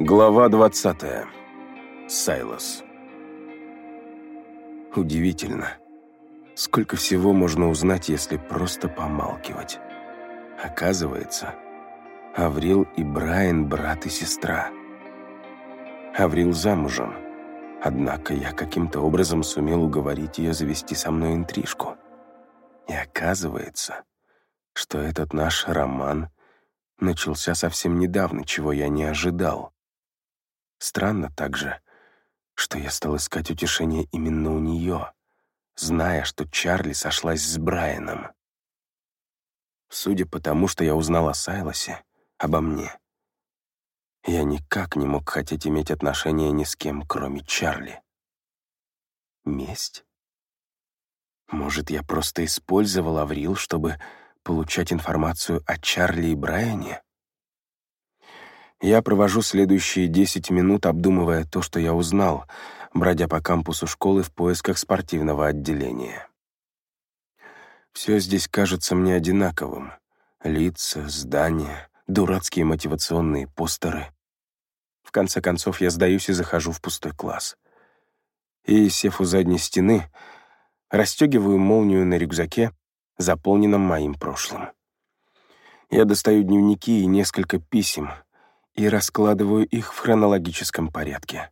Глава 20. Сайлос. Удивительно, сколько всего можно узнать, если просто помалкивать. Оказывается, Аврил и Брайан – брат и сестра. Аврил замужем, однако я каким-то образом сумел уговорить ее завести со мной интрижку. И оказывается, что этот наш роман начался совсем недавно, чего я не ожидал. Странно также, что я стал искать утешение именно у нее, зная, что Чарли сошлась с Брайаном. Судя по тому, что я узнал о Сайлосе, обо мне, я никак не мог хотеть иметь отношения ни с кем, кроме Чарли. Месть? Может, я просто использовал Аврил, чтобы получать информацию о Чарли и Брайане? Я провожу следующие 10 минут, обдумывая то, что я узнал, бродя по кампусу школы в поисках спортивного отделения. Все здесь кажется мне одинаковым. Лица, здания, дурацкие мотивационные постеры. В конце концов, я сдаюсь и захожу в пустой класс. И, сев у задней стены, расстегиваю молнию на рюкзаке, заполненном моим прошлым. Я достаю дневники и несколько писем — и раскладываю их в хронологическом порядке.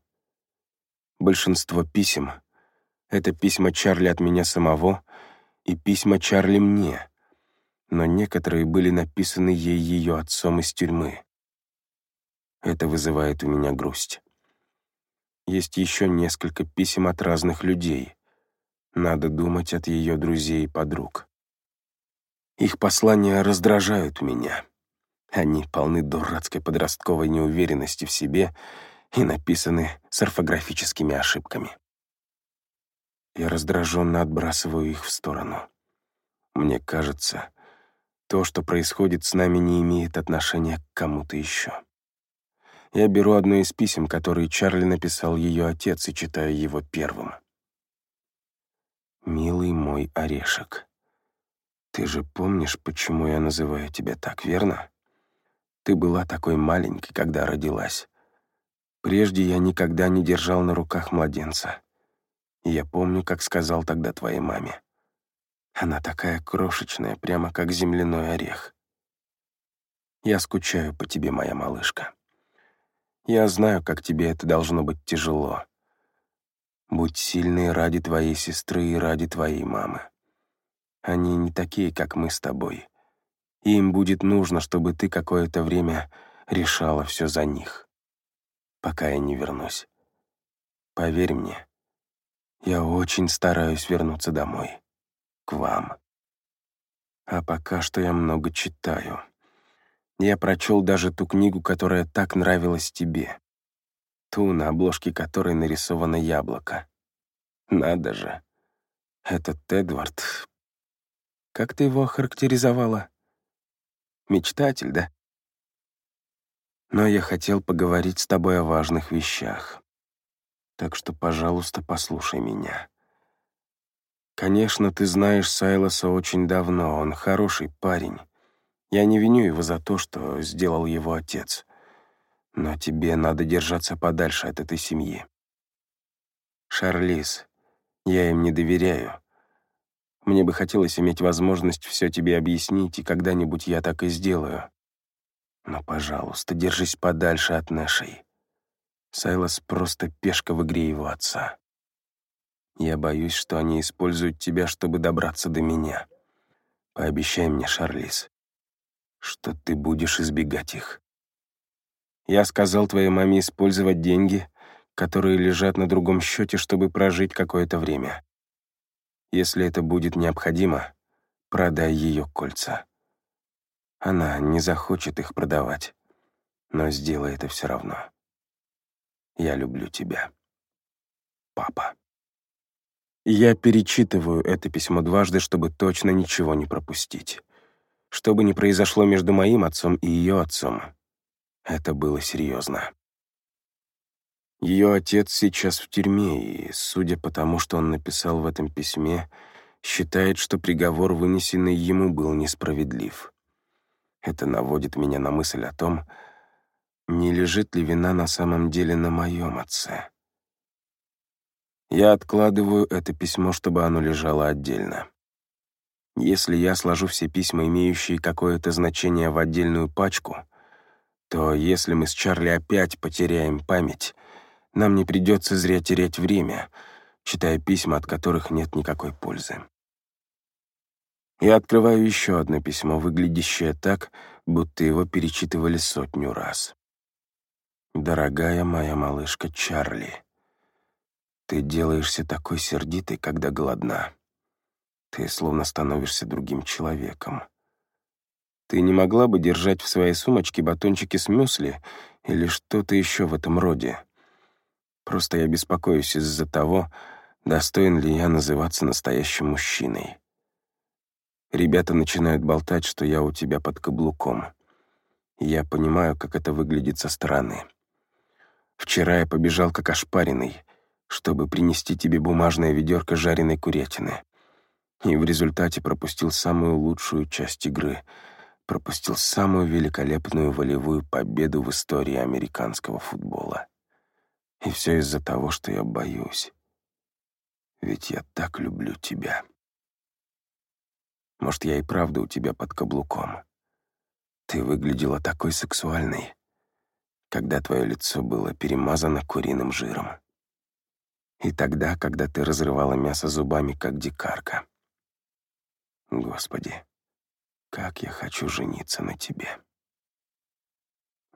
Большинство писем — это письма Чарли от меня самого и письма Чарли мне, но некоторые были написаны ей ее отцом из тюрьмы. Это вызывает у меня грусть. Есть еще несколько писем от разных людей. Надо думать от ее друзей и подруг. Их послания раздражают меня. Они полны дурацкой подростковой неуверенности в себе и написаны с орфографическими ошибками. Я раздраженно отбрасываю их в сторону. Мне кажется, то, что происходит с нами, не имеет отношения к кому-то еще. Я беру одно из писем, которые Чарли написал ее отец, и читаю его первым. «Милый мой орешек, ты же помнишь, почему я называю тебя так, верно? Ты была такой маленькой, когда родилась. Прежде я никогда не держал на руках младенца. И я помню, как сказал тогда твоей маме. Она такая крошечная, прямо как земляной орех. Я скучаю по тебе, моя малышка. Я знаю, как тебе это должно быть тяжело. Будь сильной ради твоей сестры и ради твоей мамы. Они не такие, как мы с тобой и им будет нужно, чтобы ты какое-то время решала все за них, пока я не вернусь. Поверь мне, я очень стараюсь вернуться домой, к вам. А пока что я много читаю. Я прочел даже ту книгу, которая так нравилась тебе. Ту, на обложке которой нарисовано яблоко. Надо же. Этот Эдвард... Как ты его охарактеризовала? Мечтатель, да? Но я хотел поговорить с тобой о важных вещах. Так что, пожалуйста, послушай меня. Конечно, ты знаешь Сайлоса очень давно, он хороший парень. Я не виню его за то, что сделал его отец. Но тебе надо держаться подальше от этой семьи. Шарлиз, я им не доверяю. Мне бы хотелось иметь возможность все тебе объяснить, и когда-нибудь я так и сделаю. Но, пожалуйста, держись подальше от Нэшей. Сайлос просто пешка в игре его отца. Я боюсь, что они используют тебя, чтобы добраться до меня. Пообещай мне, Шарлиз, что ты будешь избегать их. Я сказал твоей маме использовать деньги, которые лежат на другом счете, чтобы прожить какое-то время. Если это будет необходимо, продай ее кольца. Она не захочет их продавать, но сделай это все равно. Я люблю тебя. Папа. Я перечитываю это письмо дважды, чтобы точно ничего не пропустить. Что бы ни произошло между моим отцом и ее отцом, это было серьезно. Ее отец сейчас в тюрьме, и, судя по тому, что он написал в этом письме, считает, что приговор, вынесенный ему, был несправедлив. Это наводит меня на мысль о том, Не лежит ли вина на самом деле на моем отце? Я откладываю это письмо, чтобы оно лежало отдельно. Если я сложу все письма, имеющие какое-то значение, в отдельную пачку, то если мы с Чарли опять потеряем память, нам не придется зря терять время, читая письма, от которых нет никакой пользы. Я открываю еще одно письмо, выглядящее так, будто его перечитывали сотню раз. «Дорогая моя малышка Чарли, ты делаешься такой сердитой, когда голодна. Ты словно становишься другим человеком. Ты не могла бы держать в своей сумочке батончики с мюсли или что-то еще в этом роде? Просто я беспокоюсь из-за того, достоин ли я называться настоящим мужчиной. Ребята начинают болтать, что я у тебя под каблуком. Я понимаю, как это выглядит со стороны. Вчера я побежал как ошпаренный, чтобы принести тебе бумажное ведерко жареной курятины и в результате пропустил самую лучшую часть игры, пропустил самую великолепную волевую победу в истории американского футбола. И все из-за того, что я боюсь. Ведь я так люблю тебя. Может, я и правда у тебя под каблуком. Ты выглядела такой сексуальной, когда твое лицо было перемазано куриным жиром. И тогда, когда ты разрывала мясо зубами, как дикарка. Господи, как я хочу жениться на тебе.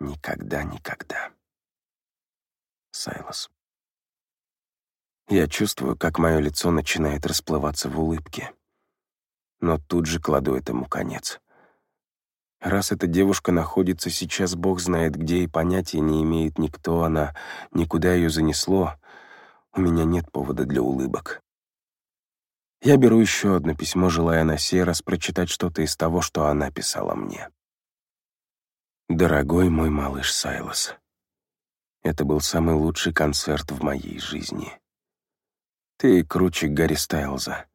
Никогда, Сайлос. Я чувствую, как мое лицо начинает расплываться в улыбке. Но тут же кладу этому конец. Раз эта девушка находится сейчас, бог знает где, и понятия не имеет никто она, никуда ее занесло, у меня нет повода для улыбок. Я беру еще одно письмо, желая на сей раз прочитать что-то из того, что она писала мне. «Дорогой мой малыш Сайлос, это был самый лучший концерт в моей жизни. Ты круче Гарри Стайлза,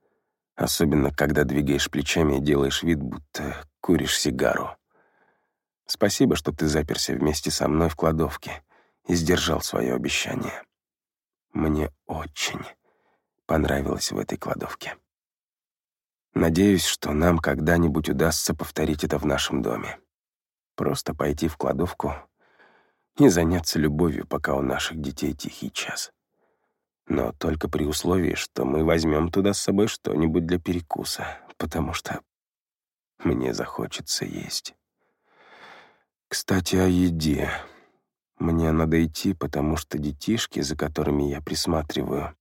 особенно когда двигаешь плечами и делаешь вид, будто куришь сигару. Спасибо, что ты заперся вместе со мной в кладовке и сдержал свое обещание. Мне очень, понравилось в этой кладовке. Надеюсь, что нам когда-нибудь удастся повторить это в нашем доме. Просто пойти в кладовку и заняться любовью, пока у наших детей тихий час. Но только при условии, что мы возьмем туда с собой что-нибудь для перекуса, потому что мне захочется есть. Кстати, о еде. Мне надо идти, потому что детишки, за которыми я присматриваю,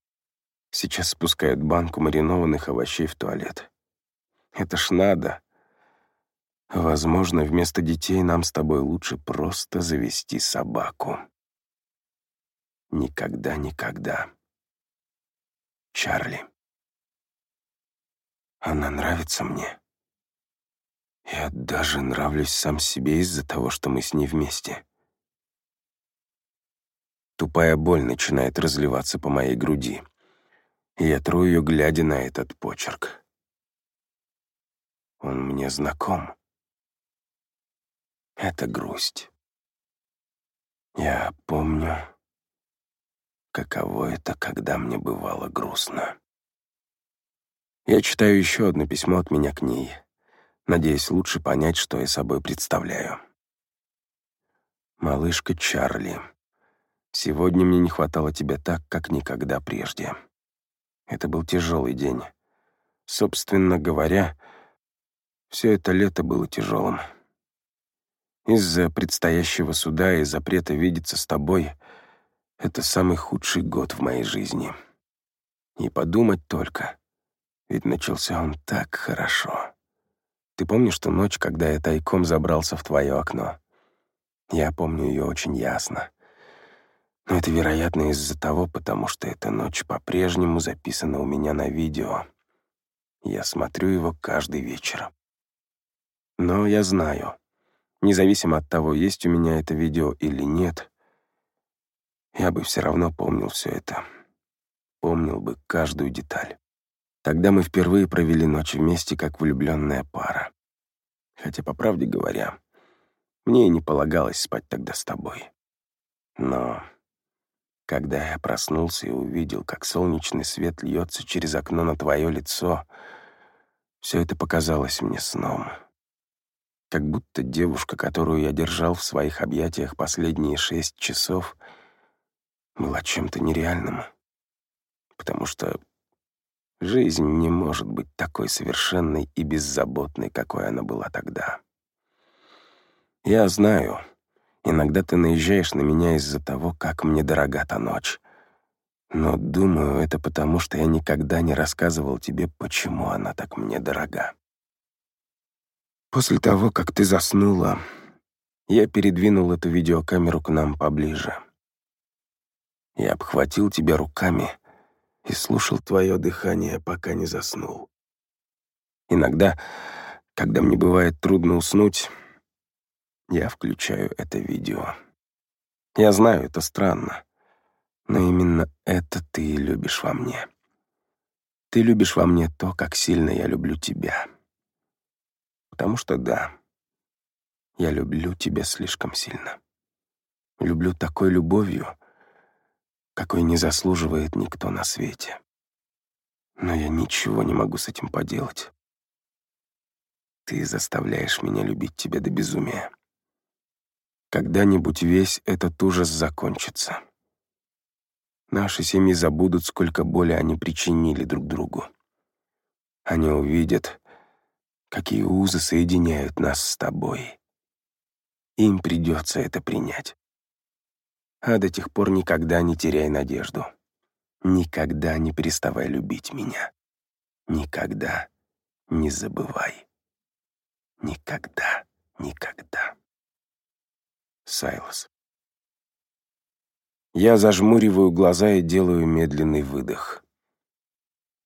Сейчас спускают банку маринованных овощей в туалет. Это ж надо. Возможно, вместо детей нам с тобой лучше просто завести собаку. Никогда, никогда. Чарли. Она нравится мне. Я даже нравлюсь сам себе из-за того, что мы с ней вместе. Тупая боль начинает разливаться по моей груди. Я тру ее, глядя на этот почерк. Он мне знаком. Это грусть. Я помню, каково это, когда мне бывало грустно. Я читаю еще одно письмо от меня к ней, надеясь лучше понять, что я собой представляю. «Малышка Чарли, сегодня мне не хватало тебя так, как никогда прежде. Это был тяжелый день. Собственно говоря, все это лето было тяжелым. Из-за предстоящего суда и запрета видеться с тобой — это самый худший год в моей жизни. И подумать только, ведь начался он так хорошо. Ты помнишь ту ночь, когда я тайком забрался в твое окно? Я помню ее очень ясно. Но это, вероятно, из-за того, потому что эта ночь по-прежнему записана у меня на видео. Я смотрю его каждый вечер. Но я знаю, независимо от того, есть у меня это видео или нет, я бы все равно помнил все это. Помнил бы каждую деталь. Тогда мы впервые провели ночь вместе, как влюбленная пара. Хотя, по правде говоря, Мне и не полагалось спать тогда с тобой. Но когда я проснулся и увидел, как солнечный свет льется через окно на твое лицо, все это показалось мне сном. Как будто девушка, которую я держал в своих объятиях последние шесть часов, была чем-то нереальным. Потому что жизнь не может быть такой совершенной и беззаботной, какой она была тогда. Я знаю, иногда ты наезжаешь на меня из-за того, как мне дорога та ночь. Но думаю, это потому, что я никогда не рассказывал тебе, почему она так мне дорога. После того, как ты заснула, я передвинул эту видеокамеру к нам поближе. Я обхватил тебя руками и слушал твое дыхание, пока не заснул. Иногда, когда мне бывает трудно уснуть, я включаю это видео. Я знаю, это странно, но именно это ты любишь во мне. Ты любишь во мне то, как сильно я люблю тебя. Потому что да, я люблю тебя слишком сильно. Люблю такой любовью, какой не заслуживает никто на свете. Но я ничего не могу с этим поделать. Ты заставляешь меня любить тебя до безумия. Когда-нибудь весь этот ужас закончится. Наши семьи забудут, сколько боли они причинили друг другу. Они увидят, какие узы соединяют нас с тобой. Им придется это принять. А до тех пор никогда не теряй надежду. Никогда не переставай любить меня. Никогда не забывай. Никогда, никогда. Сайлос. Я зажмуриваю глаза и делаю медленный выдох.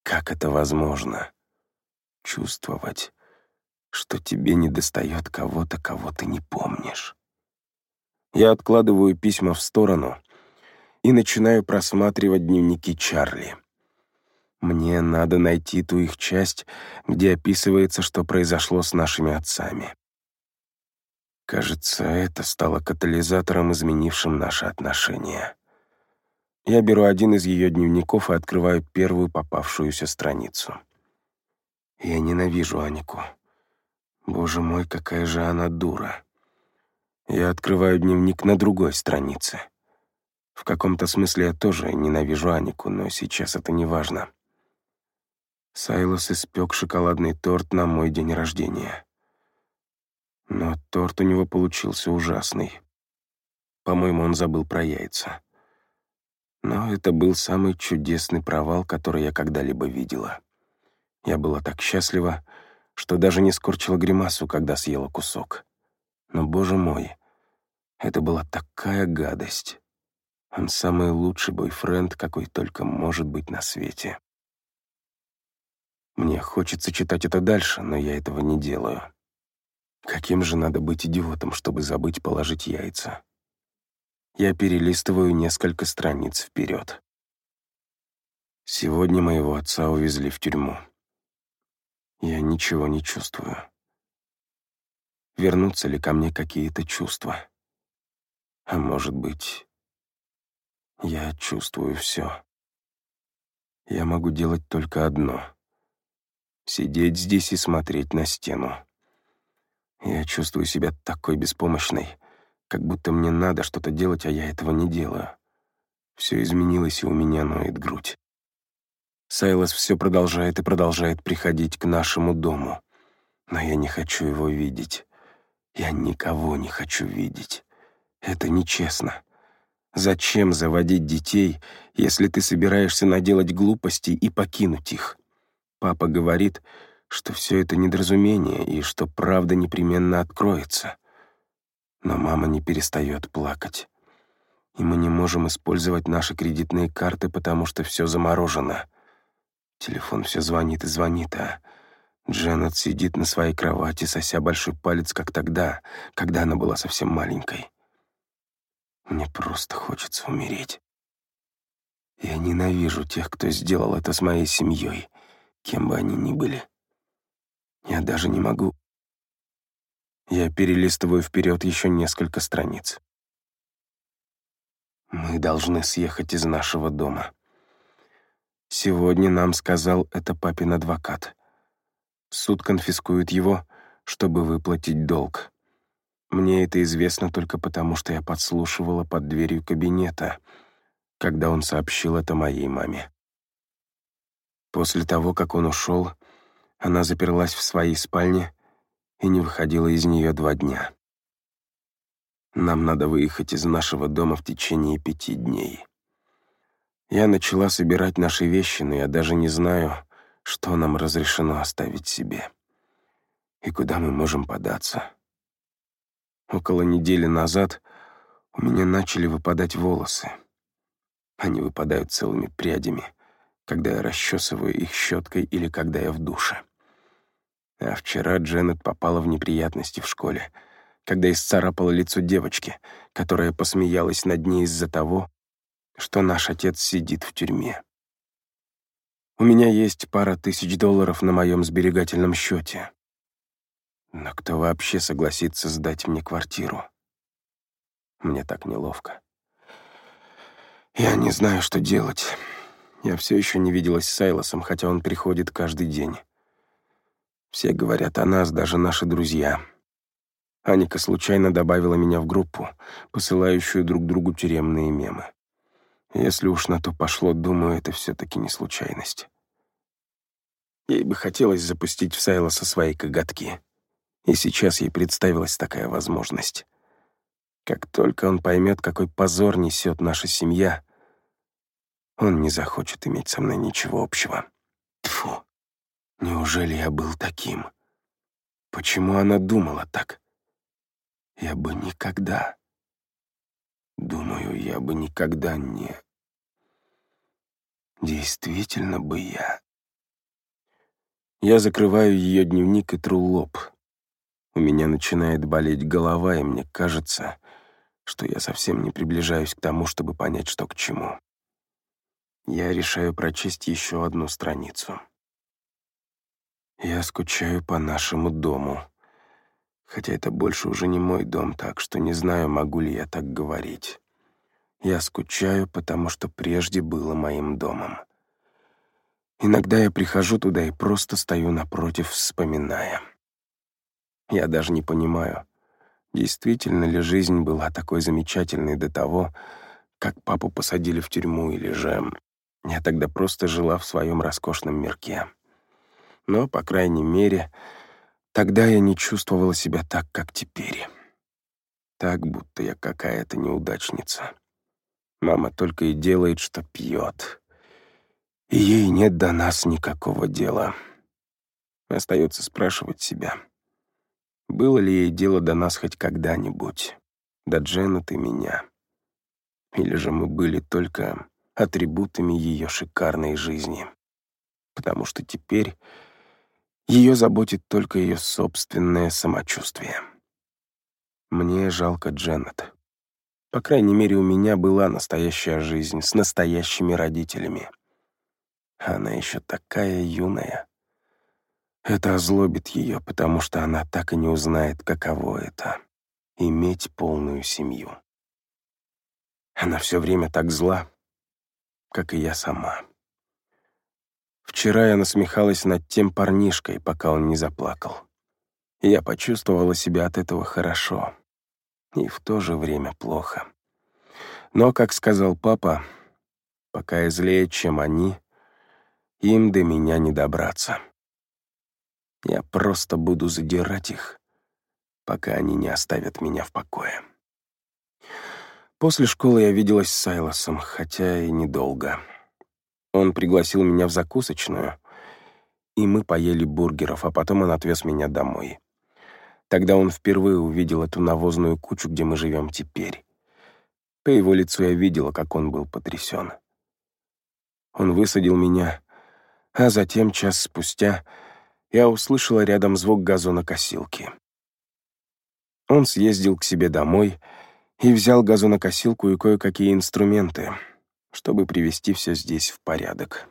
Как это возможно? Чувствовать, что тебе недостает кого-то, кого ты не помнишь. Я откладываю письма в сторону и начинаю просматривать дневники Чарли. Мне надо найти ту их часть, где описывается, что произошло с нашими отцами. Кажется, это стало катализатором, изменившим наши отношения. Я беру один из ее дневников и открываю первую попавшуюся страницу. Я ненавижу Анику. Боже мой, какая же она дура. Я открываю дневник на другой странице. В каком-то смысле я тоже ненавижу Анику, но сейчас это не важно. Сайлос испек шоколадный торт на мой день рождения. Но торт у него получился ужасный. По-моему, он забыл про яйца. Но это был самый чудесный провал, который я когда-либо видела. Я была так счастлива, что даже не скорчила гримасу, когда съела кусок. Но, боже мой, это была такая гадость. Он самый лучший бойфренд, какой только может быть на свете. Мне хочется читать это дальше, но я этого не делаю. Каким же надо быть идиотом, чтобы забыть положить яйца? Я перелистываю несколько страниц вперед. Сегодня моего отца увезли в тюрьму. Я ничего не чувствую. Вернутся ли ко мне какие-то чувства? А может быть, я чувствую все. Я могу делать только одно — сидеть здесь и смотреть на стену. Я чувствую себя такой беспомощной, как будто мне надо что-то делать, а я этого не делаю. Все изменилось, и у меня ноет грудь. Сайлос все продолжает и продолжает приходить к нашему дому. Но я не хочу его видеть. Я никого не хочу видеть. Это нечестно. Зачем заводить детей, если ты собираешься наделать глупостей и покинуть их? Папа говорит, что все это недоразумение и что правда непременно откроется. Но мама не перестает плакать. И мы не можем использовать наши кредитные карты, потому что все заморожено. Телефон все звонит и звонит, а Дженнет сидит на своей кровати, сося большой палец, как тогда, когда она была совсем маленькой. Мне просто хочется умереть. Я ненавижу тех, кто сделал это с моей семьей, кем бы они ни были. Я даже не могу... Я перелистываю вперед еще несколько страниц. Мы должны съехать из нашего дома. Сегодня нам сказал это папин адвокат. Суд конфискует его, чтобы выплатить долг. Мне это известно только потому, что я подслушивала под дверью кабинета, когда он сообщил это моей маме. После того, как он ушел, она заперлась в своей спальне и не выходила из нее два дня. Нам надо выехать из нашего дома в течение пяти дней. Я начала собирать наши вещи, но я даже не знаю, что нам разрешено оставить себе и куда мы можем податься. Около недели назад у меня начали выпадать волосы. Они выпадают целыми прядями, когда я расчесываю их щеткой или когда я в душе. А вчера Дженнет попала в неприятности в школе, когда исцарапала лицо девочки, которая посмеялась над ней из-за того, что наш отец сидит в тюрьме. У меня есть пара тысяч долларов на моем сберегательном счете. Но кто вообще согласится сдать мне квартиру? Мне так неловко. Я не знаю, что делать. Я все еще не виделась с Сайлосом, хотя он приходит каждый день. Все говорят о нас, даже наши друзья. Аника случайно добавила меня в группу, посылающую друг другу тюремные мемы. Если уж на то пошло, думаю, это все-таки не случайность. Ей бы хотелось запустить в Сайлоса свои коготки. И сейчас ей представилась такая возможность. Как только он поймет, какой позор несет наша семья, он не захочет иметь со мной ничего общего. Тфу. Неужели я был таким? Почему она думала так? Я бы никогда... Думаю, я бы никогда не... Действительно бы я... Я закрываю ее дневник и тру лоб. У меня начинает болеть голова, и мне кажется, что я совсем не приближаюсь к тому, чтобы понять, что к чему. Я решаю прочесть еще одну страницу. Я скучаю по нашему дому. Хотя это больше уже не мой дом, так что не знаю, могу ли я так говорить. Я скучаю, потому что прежде было моим домом. Иногда я прихожу туда и просто стою напротив, вспоминая. Я даже не понимаю, действительно ли жизнь была такой замечательной до того, как папу посадили в тюрьму, или же я тогда просто жила в своем роскошном мирке. Но, по крайней мере, тогда я не чувствовала себя так, как теперь. Так, будто я какая-то неудачница. Мама только и делает, что пьет. И ей нет до нас никакого дела. Остается спрашивать себя, было ли ей дело до нас хоть когда-нибудь, до Дженнет и меня. Или же мы были только атрибутами ее шикарной жизни. Потому что теперь ее заботит только ее собственное самочувствие. Мне жалко Дженнет. По крайней мере, у меня была настоящая жизнь с настоящими родителями. Она еще такая юная. Это озлобит ее, потому что она так и не узнает, каково это — иметь полную семью. Она все время так зла, как и я сама. Вчера я насмехалась над тем парнишкой, пока он не заплакал. Я почувствовала себя от этого хорошо. И в то же время плохо. Но, как сказал папа, пока я злее, чем они, им до меня не добраться. Я просто буду задирать их, пока они не оставят меня в покое. После школы я виделась с Сайлосом, хотя и недолго. Он пригласил меня в закусочную, и мы поели бургеров, а потом он отвез меня домой. Тогда он впервые увидел эту навозную кучу, где мы живем теперь. По его лицу я видела, как он был потрясен. Он высадил меня, а затем, час спустя, я услышала рядом звук газонокосилки. Он съездил к себе домой и взял газонокосилку и кое-какие инструменты — чтобы привести все здесь в порядок.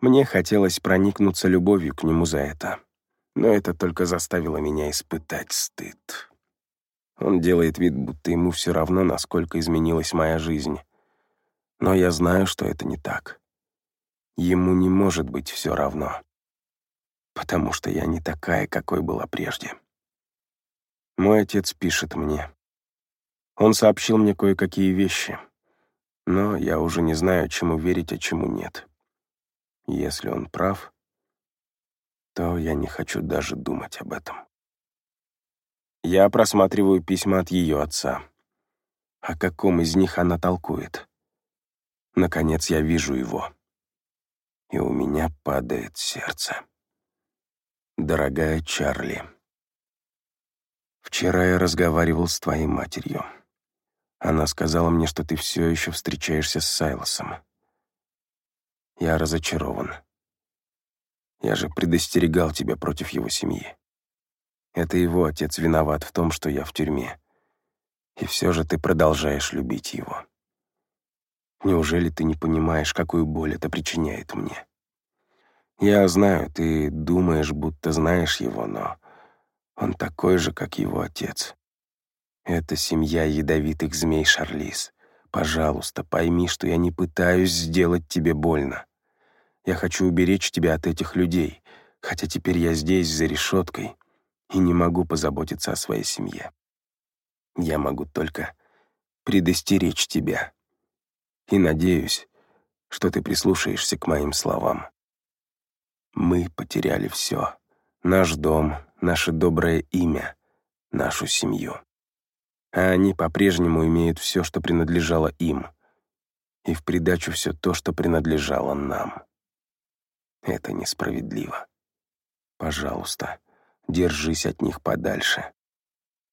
Мне хотелось проникнуться любовью к нему за это. но это только заставило меня испытать стыд. Он делает вид, будто ему все равно, насколько изменилась моя жизнь. Но я знаю, что это не так. Ему не может быть все равно, потому что я не такая, какой была прежде. Мой отец пишет мне. Он сообщил мне кое-какие вещи, но я уже не знаю, чему верить, а чему нет. Если он прав, то я не хочу даже думать об этом. Я просматриваю письма от ее отца. О каком из них она толкует? Наконец я вижу его. И у меня падает сердце. Дорогая Чарли, вчера я разговаривал с твоей матерью. Она сказала мне, что ты все еще встречаешься с Сайлосом. Я разочарован. Я же предостерегал тебя против его семьи. Это его отец виноват в том, что я в тюрьме. И все же ты продолжаешь любить его. Неужели ты не понимаешь, какую боль это причиняет мне? Я знаю, ты думаешь, будто знаешь его, но он такой же, как его отец. Это семья ядовитых змей Шарлиз. Пожалуйста, пойми, что я не пытаюсь сделать тебе больно. Я хочу уберечь тебя от этих людей, хотя теперь я здесь, за решеткой, и не могу позаботиться о своей семье. Я могу только предостеречь тебя. И надеюсь, что ты прислушаешься к моим словам. Мы потеряли все. Наш дом, наше доброе имя, нашу семью. А они по-прежнему имеют все, что принадлежало им, и в придачу все то, что принадлежало нам. Это несправедливо. Пожалуйста, держись от них подальше.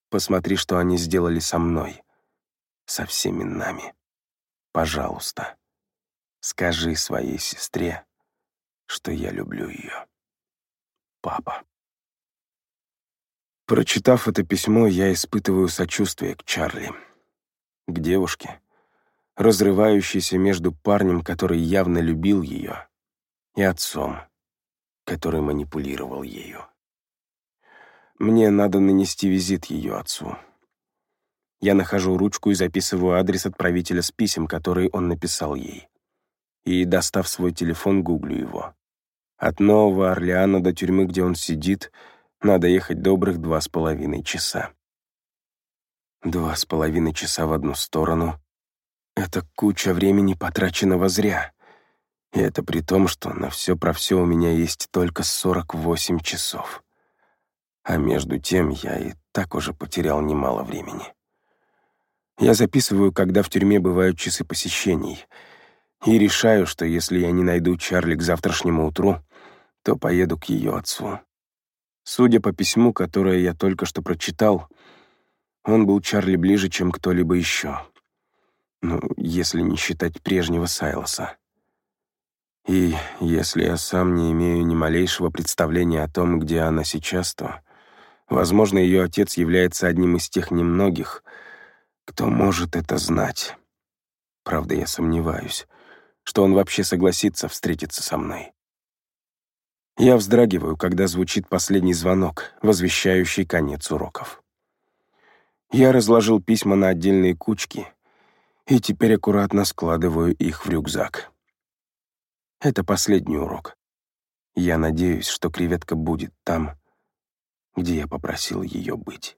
Посмотри, что они сделали со мной, со всеми нами. Пожалуйста, скажи своей сестре, что я люблю ее. Папа. Прочитав это письмо, я испытываю сочувствие к Чарли, к девушке, разрывающейся между парнем, который явно любил ее, и отцом, который манипулировал ею. Мне надо нанести визит ее отцу. Я нахожу ручку и записываю адрес отправителя с писем, которые он написал ей. И, достав свой телефон, гуглю его. От Нового Орлеана до тюрьмы, где он сидит, надо ехать добрых два с половиной часа. Два с половиной часа в одну сторону — это куча времени, потраченного зря. И это при том, что на все про все у меня есть только 48 часов. А между тем я и так уже потерял немало времени. Я записываю, когда в тюрьме бывают часы посещений, и решаю, что если я не найду Чарли к завтрашнему утру, то поеду к ее отцу. Судя по письму, которое я только что прочитал, он был Чарли ближе, чем кто-либо еще. Ну, если не считать прежнего Сайлоса. И если я сам не имею ни малейшего представления о том, где она сейчас, то, возможно, ее отец является одним из тех немногих, кто может это знать. Правда, я сомневаюсь, что он вообще согласится встретиться со мной. Я вздрагиваю, когда звучит последний звонок, возвещающий конец уроков. Я разложил письма на отдельные кучки и теперь аккуратно складываю их в рюкзак. Это последний урок. Я надеюсь, что креветка будет там, где я попросил ее быть.